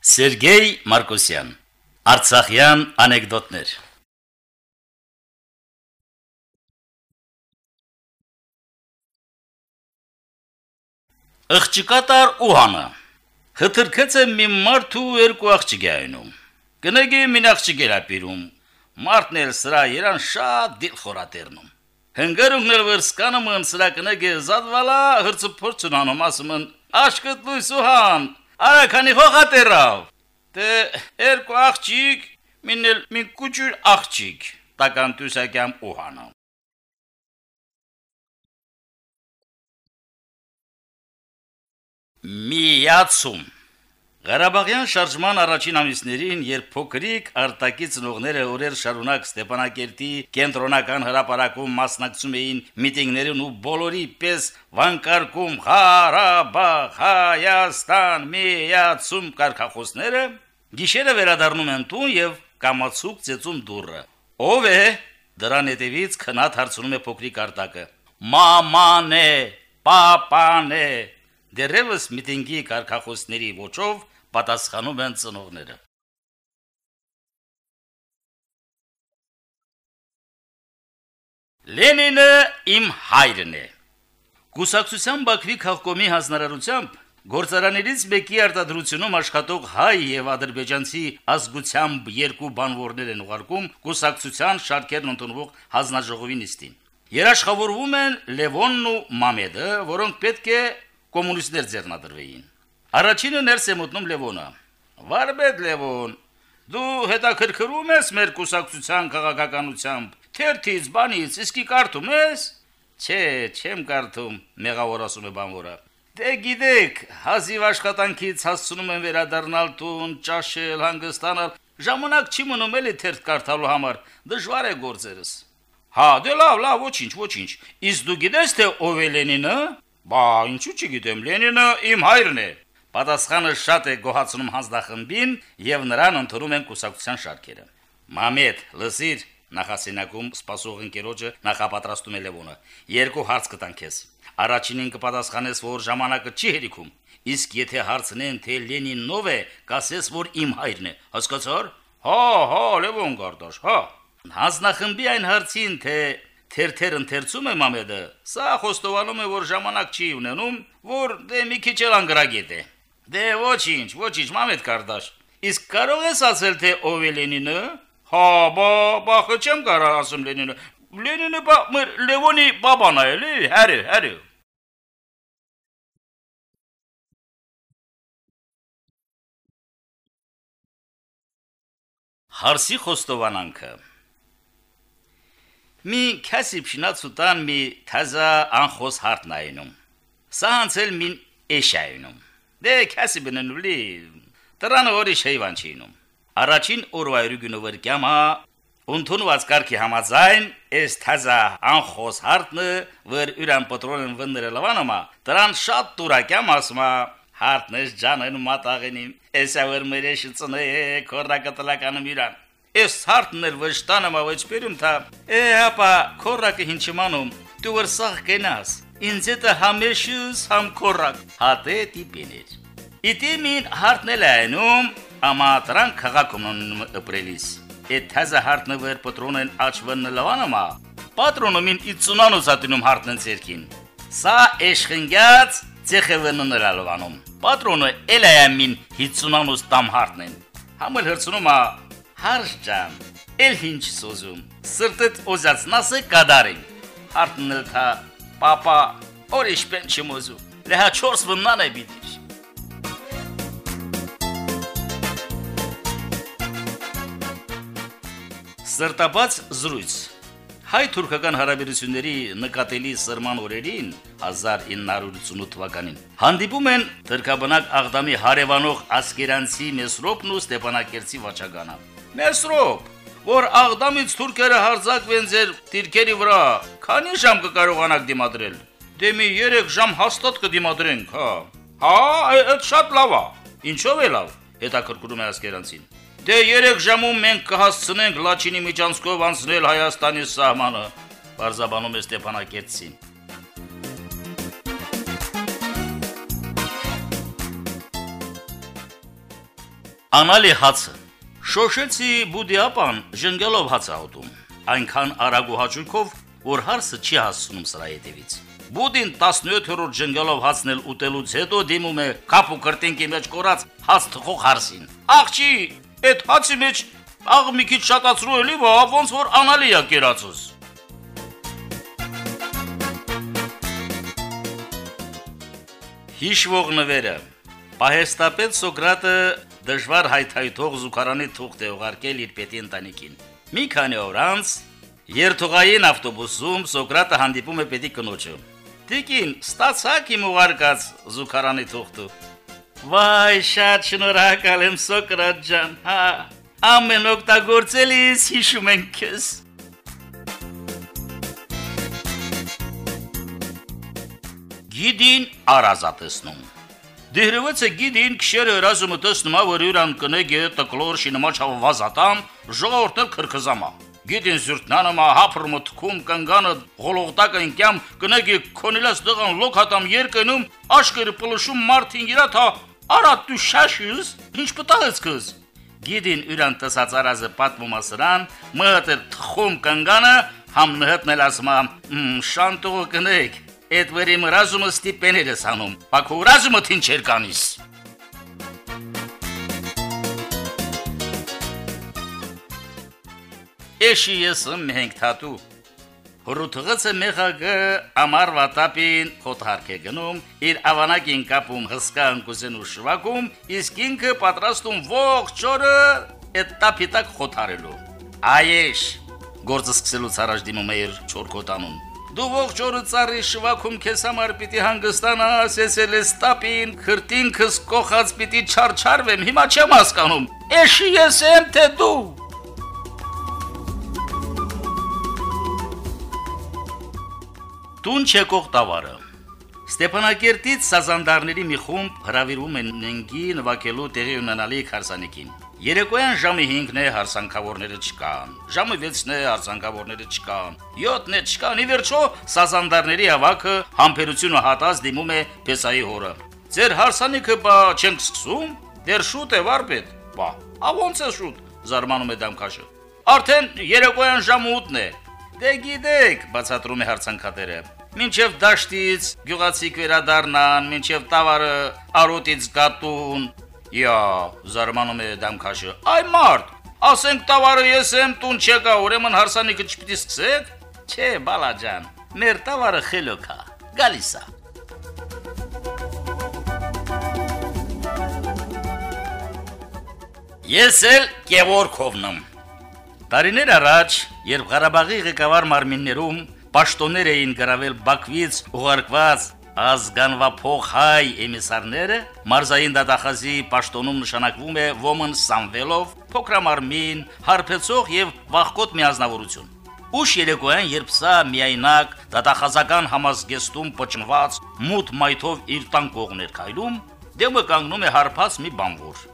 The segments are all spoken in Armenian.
Սերգեյ Մարկոսյան. Արցախյան անեկդոտներ Աղջիկատար ուհանը. Հթրքեց է մի մարդու երկու աղջիկ այնում Գնագի մին աղջիկ երապիրում Մարդն էլ սրա երան շատ դիլ խորատերնում Հնգարունգներ վրսկանը մն սրա կնագի զադվալա հրցը փորձուն անում ասում Աշկտ լույսուհան Արա քանի հողատերավ Դե երկու աղջիկ, մինել մի կուճուր աղջիկ, տական տուսակյամ ուհանա։ Միացում Ղարաբաղյան շարժման առաջին ամիսներին, երբ փոքրիկ արտակից ծնողները օրեր շարունակ Ստեփանակերտի կենտրոնական հրապարակում մասնակցում էին միտինգներին ու բոլորի պես վանկարկում Ղարաբաղ, Հայաստան, միացում կարգախոսները, գիշերը վերադառնում են տուն եւ կամացուկ ծեծում դուրը։ Ո՞վ է։ Դրան հետևից քնած հարցնում է փոքրիկ արտակը։ Մաման է, պապան է։ Դերևս միտինգի կարգախոսների ոչով պատասխանում են ծնողները։ Լենինը իմ հայրն է։ Կուսակցության Բաքվի քաղաքոմի հանձնարարությամբ Գործարաններից մեկի արտադրությունում աշխատող հայ եւ ադրբեջանցի ազգությամբ երկու բանվորներ են ուղարկում կուսակցության շարքերն ընդունվող հանձնաժողովի նիստին։ Երաշխավորվում են Լևոնն ու Մամեդը, որոնք պետք է կոմունիստներ ձեռնադրվեին։ Առաջինը ներս է մտնում Լևոնը։ Վարբեդ Լևոն, դու հետաքրքրում ես մեր կուսակցության քաղաքականությամբ, թերթից, բանից, իսկի կարդում ես։ Չէ, չեմ կարդում, մեղավոր ասում է բանվորը։ Դե գիտեք, հազիվ աշխատանքից հասցնում են վերադառնալ տուն, ճաշել, հանգստանալ, ժամանակ չի մնում էլի թերթ կարդալու համար, դժվար է գործերս։ Հա, դե լավ, լավ, ոչինչ, ոչինչ։ Իսկ դու գիտես թե ով է Լենինը։ Բա, ինչու չգիտեմ, Լենինը իմ հայրն է։ Պատասխանը շատ է գոհացնում հանձնախմբին եւ նրան ընդունում են կուսակցության շարքերը։ Մամեդ, լսիր, նախասենակում սպասող ընկերոջը նախապատրաստում է Լևոնը։ Երկու հարց կտան քեզ։ Առաջինին կպատասխանես, որ ժամանակը չի հերիքում։ Իսկ եթե հարցնեն, թե Լենինն ով է, կասես, որ իմ հայրն է։ Հասկացար։ Հա, հա, Լևոն Գարդաշ, հա։ Հանձնախմբի այն հարցին, թե թերթեր ընթերցում է Մամեդը, սա խոստովանում է, որ ժամանակ չի ունենում, որ դե մի քիչ էլ անգրագետ է։ Դե ոչինչ, ոչինչ, Մամեդ Կարդաշ։ Իսկ կարող ես ասել, թե ով է Լենինը։ Հա, բա, բախը չեմ կարող ասում Լենինը։ Լենինը բա մեր Լևոնի բաբան է, էլի, հəri, հəri։ Հարսի խոստովանանքը Մի քասիբ շնացուտան մի թազա անխոս հարտնայնում։ Սա հանցել մին էշայնում։ Դե քասիբն նուլի տրանը որի շեյվան չինում։ Առաջին օրվայրու գնովր կյամա Ունթունված կարգի համաձայն այս թազա անխոս հարտնը վեր յուրան պատրոնն վնդրը լավանոմա դրան շատ տուրակյամ ասմա հարտնես ջանեն մատաղենի էսա վեր մերեշ ծնե կորակտլականը միրան Ես հարթն էլ վշտանամ ավեջբերում թա։ Է հապա քորակը հինչմանում։ Դու վրսախ կենաս։ Ինձ էտը համեշուս համ քորակ։ Հատե տիպիներ։ Իտիմին հարթն էլ այնում, ամա տրան քաղաքում ապրելիս։ Էդ թազա հարթնը վեր պատրոնեն աչվն լավանամա։ Պատրոնումին իծունանուց ատինում հարթնն ցերքին։ Սա էշխնգած ցեխևն նրալվանում։ Պատրոնը էլայամին 50-անուց տամ հարթնեն։ Համել հրցնում է Հարժ ջան, էլ ինչ սոզում։ Սրտդ օզացնասը կադարին։ Հարտնել թա, պապա, օրիշ պեն չմոզու։ Լեհա չորս վննան է բիդիշ։ Սրտաբաց զրույց Հայ-թուրքական հարաբերությունների նկատելի սրման օրերին 1988 թվականին հանդիպում են թրկաբնակ Աղդամի հարևանող ասկերանցի Մեսրոպն ու Ստեփանակերտի վաճականը։ Մեսրոպ, որ Աղդամից թուրքերը հարձակվեն ձեր դիրքերի վրա, քանի ժամ կկարողանաք դիմադրել։ Դե մի 3 ժամ հաստատ կդիմադրենք, հա։ Հա, այդ շատ լավ է։ Ինչով է լավ։ Հետաքրքրում է ասկերանցին։ Դե 3 ժամում մենք կհասցնենք Լաչինի միջանցքով անցնել Հայաստանի սահմանը, բարձաբանում է Ստեփանակերտին։ Անալի հացը։ Շոշեցի բուդիապան ժնգելով հացը ոտում։ Այնքան արագ ու հաճույքով, որ հարսը չի հասցնում սրա հետևից։ Բուդին 17-րդ ժնգելով հացնել ուտելուց հետո դիմում է կապ ու կրտինքի մեջ կորած հաց թխող հարսին։ Աղջի, այդ հացի մեջ աղ մի քիչ շատացրու էլի, ոնց որ անալի է կերածուս։ Հիշվող նվերը. Պահեստապետ Սոկրատը դժվար հայթայթող զուգարանի թուղթ է ուղարկել իր պետի ընտանիքին։ Մի քանի օր անց երթուղային ավտոբուսում Սոկրատը հանդիպում է պետի կնոջը։ Տիկին, ստացակ իմ ուղարկած զուգարանի թուղթը։ Վայ, շատ շնորհակալ եմ Սոկրատ ջան, հա։ Ամեն օգտագործելիս հիշում ենք քեզ։ Գիդին արազատեսնում Դերևացը գիդին քշերը հրազումը տեսնումա, որ յուրան կնեգե տկլոր շինմա չավազատամ, ժողովուրդը քրքզամա։ Գիդին զուրտնանամա հապրմը թքում կնգանը գոլողտակը ինքյամ կնեգե քոնիլաս դղան լոքատամ երկնում, աշկերը պլշում մարդին իրա թա արա դու շաշյուս, ինչ պտաղեց կыз։ Գիդին յուրան տեսած արազը պատմումա սրան, մհտեր թխում կնգանը, համ նհտնել ասմա, շանտուղ կնեգ, Այդ վերի մրազումը ստիպեներ ես անում, բակու ռազումը թին չեր կանիս։ Էշի ես մենք թատու։ Հրութղացը մեխագը ամար վատապին խոթարք է գնում, իր ավանակին կապում հսկա ընկուսեն ու շվակում, իսկ ինքը պատրաստում ողջ օրը այդ տապիտակ խոթարելու։ Այեշ, գործը սկսելուց առաջ դիմում է իր չորկոտանուն։ Դու ողջ օրը ծառի շվակում քեզ համար պիտի հանգստանաս, ես էլ ես տապին, քրտինքս կողած պիտի չարչարվեմ, հիմա չեմ հասկանում։ Էշի ես եմ թե դու։ Տուն չեկող տավարը Ստեփանակերտից սազանդարների մի խումբ հravirում են նենգի նվակելու տեղի ունենալիք հարսանեկին։ Երեկոյան ժամը 5-ն է հարսանքավորները չկան։ Ժամը 6-ն է հարսանքավորները չկան։ 7-ն է չկան։ Ի վերջո սազանդարների հավաքը համբերությունը հատած դիմում է Պեսայի հորը։ Ձեր հարսանիքը բա չենք սկսում։ Դեր շուտ է վարպետ։ Բա, ա ոնց է շուտ։ Զարմանում է դամքաշը։ Արդեն երեկոյան ժամը 8-ն է։ Դե գիտեք, բացատրում է հարցանքատերը։ Մինչև դաշտից գյուղացիք վերադառնան, մինչև տավարը արոտից գատուն, Յա, զարմանում է դամքաշը։ Այ մարդ, ասենք տավարը ես եմ, տուն չեկա, ուրեմն հարսանիքը չպիտի սկսեք։ Չէ, բալաջան, մեր տավարը խելոք է, գալիս է։ Ես էլ Գևորգովն եմ։ Տարիներ առաջ, երբ Ղարաբաղի ղեկավար մարմիններում պաշտոններ էին գրավել Բաքվից ուղարկված ազգանվափող հայ էմիսարները մարզային դատախազի պաշտոնում նշանակվում է ոմն Սամվելով, փոքրամարմին, հարբեցող եւ վախկոտ միազնավորություն։ Ուշ երեկոյան, երբ սա միայնակ դատախազական համազգեստում պճնված մութ մայթով իր տան կողներ քայլում, դեմը կանգնում է հարփած մի բանվոր։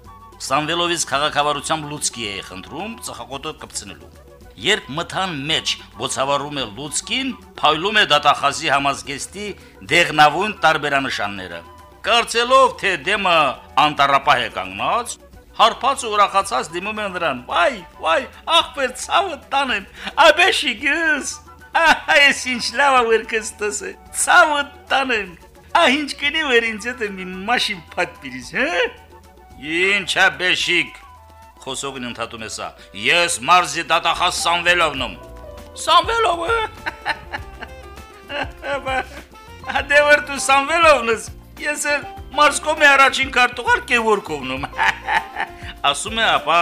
Սամվելովից քաղաքավարությամբ լուցկի է խնդրում ծխակոտը կպցնելու երբ մթան մեջ ոցավառում է լուցկին, փայլում է դատախազի համազգեստի դեղնավուն տարբերանշանները։ Կարծելով, թե դեմը անտարապահ է կանգնած, հարփած ու ուրախացած դիմում է նրան. «Վայ, վայ, ախպեր ցավը տանեմ, աբեշի գյուս»։ Ահա ես ինչ լավ ավերքստս է։ Ցավը տանեմ։ Ահ ինչ կնի վեր ինձ հետ մի մաշին փաթ հա։ Ինչ է բեշիկ խոսողին ընդհատում է սա։ Ես մարզի դատախազ Սամվելովն եմ։ Սամվելովը։ վեր դու Սամվելովն ես։ Ես էլ մարզկոմի առաջին քարտուղար Կևորկովն եմ։ Ասում է ապա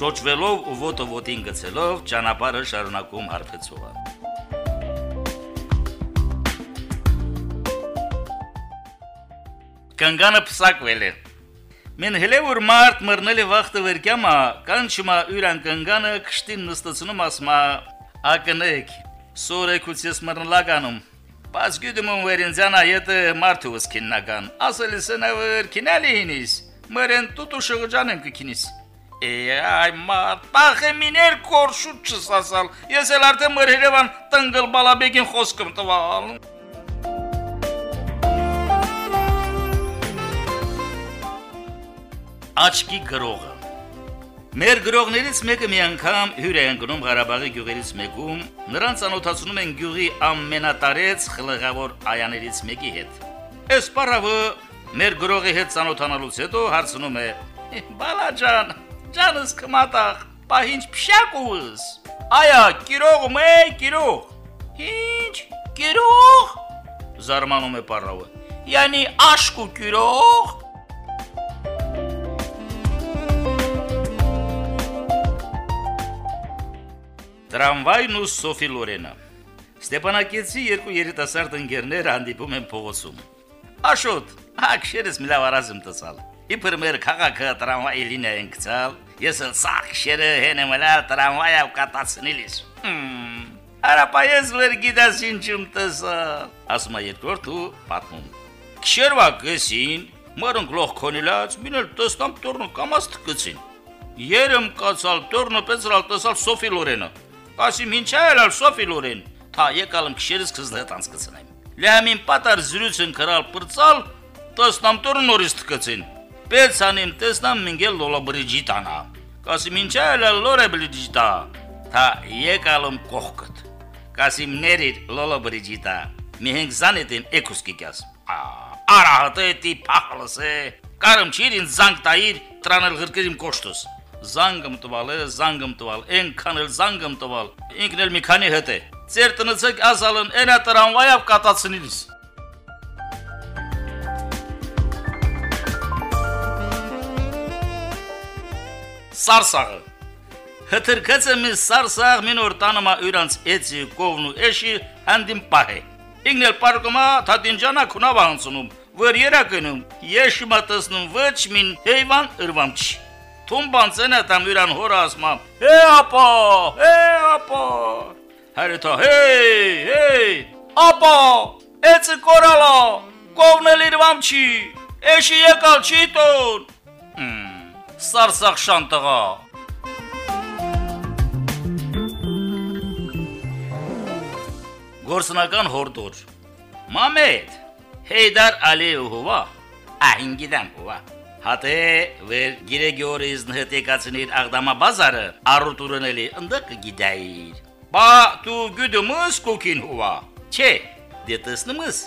ճոճվելով ու ոտը ոտին գցելով ճանապարհը շարունակում հարբեցողը։ Կանգանը փսակվել է։ Մեն հելե որ մարդ մռնել է վախտը վերկյամա, կանչումա յուրան կնգանը քշտին նստացնում ասմա ակնեք սորեկուցես մռնլականում Բայց գյուդում վերինձանա յետը մարդուս քիննական ասել սնավեր քինալինիս մրեն տուտու շղջանեմ կքինիս Այ մարդ, պախեմիներ կորշուտ չսասալ, ես էլ արդեն մր Երևան տնգլ բալաբեգին խոսքım տվալ աչքի գրողը։ Մեր գրողներից մեկը մի անգամ հյուր է ընկնում Ղարաբաղի գյուղերից մեկում, նրան ցանոթացնում են գյուղի ամենատարեց խլղավոր այաներից մեկի հետ։ Այս պարավը մեր գրողի հետ ցանոթանալուց հետո հարցնում է. «Բալաջան, ջանս կմատախ, բա ինչ փշակուս»։ Այա, կիրող մե, կիրող։ Ինչ, կիրող։ Զարմանում է պարավը։ Յանի աշկու կիրող։ Տրամվայն ու Սոֆի Լորենը Ստեփանակերտի երկու երիտասարդ ընկերներ հանդիպում են փողոցում։ Աշոտ, ակշերս մի լավ արազմ տսալ։ Իբր մեր քաղաքը տրամվայի լինա են գցալ։ Ես էլ սախ շերը հենեմ լա տրամվայով կատացնիլիս։ Արապայես վեր գիտես ինչում տսալ։ Ասում է երկրորդը պատմում։ Քշերվա գսին, մորն գլոխ քոնիլած, մինել տստամ տորնը կամաց թկցին։ Երեմ կացալ տորնը պեցրալ տսալ Սոֆի Լորենը։ Ասիմ ինչա ելալ Սոֆի Լորեն, թա եկալım քշերս կզլետ անցկացնեմ։ Լամին պատար զրուցն կրալ պրծալ, տստամ տոր նորից թկցին։ Պեցանիմ տեսնամ մինգել լոլա բրիջիտանա։ Կասիմ ինչա ելալ լորե բրիջիտա։ Թա եկալım կողքդ։ Կասիմ ներիր լոլա բրիջիտա։ Միհենք զանետին էկուսկիկյաս։ Արահատի փախլսե։ Կարım չիրին զանգ տայիր տրանել գրկրիմ զանգում տվալ է, զանգում տվալ, այնքան էլ զանգում տվալ։ Ինքն էլ մի քանի հետ է։ Ձեր տնեցեք ասալն այնա տրամվայով կատացնիլիս։ Սարսաղը Հթրկած է մի սարսաղ մինոր տանոմա յուրանց էցի կովնու էշի հանդիմ պահե։ Ինքն էլ պարկոմա թատինջանա քունավ անցնում, վեր երակնում, եշի մատասնում ոչ մին հեյվան ըրվամչի։ Թումբանցենը տամյուրան հորը ասմա. «Հե ապա, հե ապա»։ Հարիթա, «Հեյ, հեյ, ապա, էցը կորալա, կովնել իրվամ չի, էշի եկալ չի տուն»։ Սարսախ շանտղա։ Գործնական հորդոր։ Մամեդ, Հեյդար Ալիևովա, ահինգիդան հովա։ Հատե վեր գիրեգյորիզ նհտեկացնիր աղդամա բազարը առուտուրնելի ընդակ գիդայիր։ Բա դու գյուդումս կոքին հուվա։ Չէ, դե տեսնումս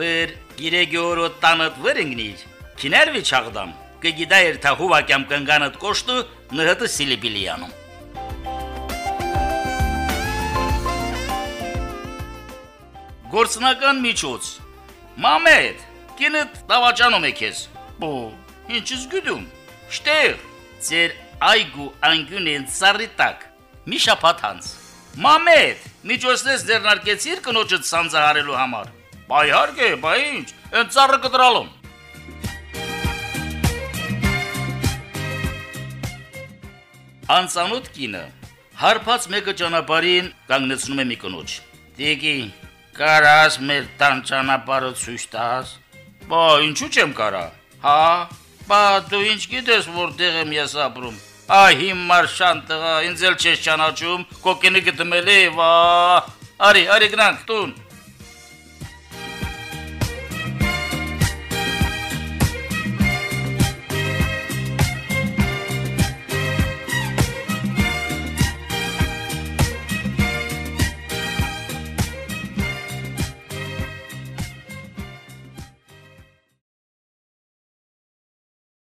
վեր գիրեգյորո տանդ վրինգնիր։ Քիներվի չաղդամ։ Կգիդայր թա հուվա կամ կնգանդ կոշտու նհտը սիլիբիլիանում։ Գործնական միջոց։ Մամեդ, կինդ դավաճանում է քեզ։ Բո Ինչ ես գիտում։ Շտեղ, ձեր այգու անգյունեն ծառիտակ։ Մի շապատ հանց։ Մամեդ, միջոցներ ձեռնարկեցիր կնոջը ցանցահարելու համար։ Բայ հարգե, բայ ինչ, այն ծառը կտրալում։ Անծանոթ կինը հարբած մեկը ճանապարհին կանգնեցնում է մի կնոջ։ Տիկի, կարաս մեր տան ճանապարհը ցույց տաս։ Բա ինչու՞ չեմ կարա։ Հա, Բա դու ինչ գիտես որտեղ եմ ես ապրում։ Այ հիմար շան տղա, ինձ էլ չես ճանաչում, կոկինը գտմելի, վա։ Արի, արի գնանք տուն։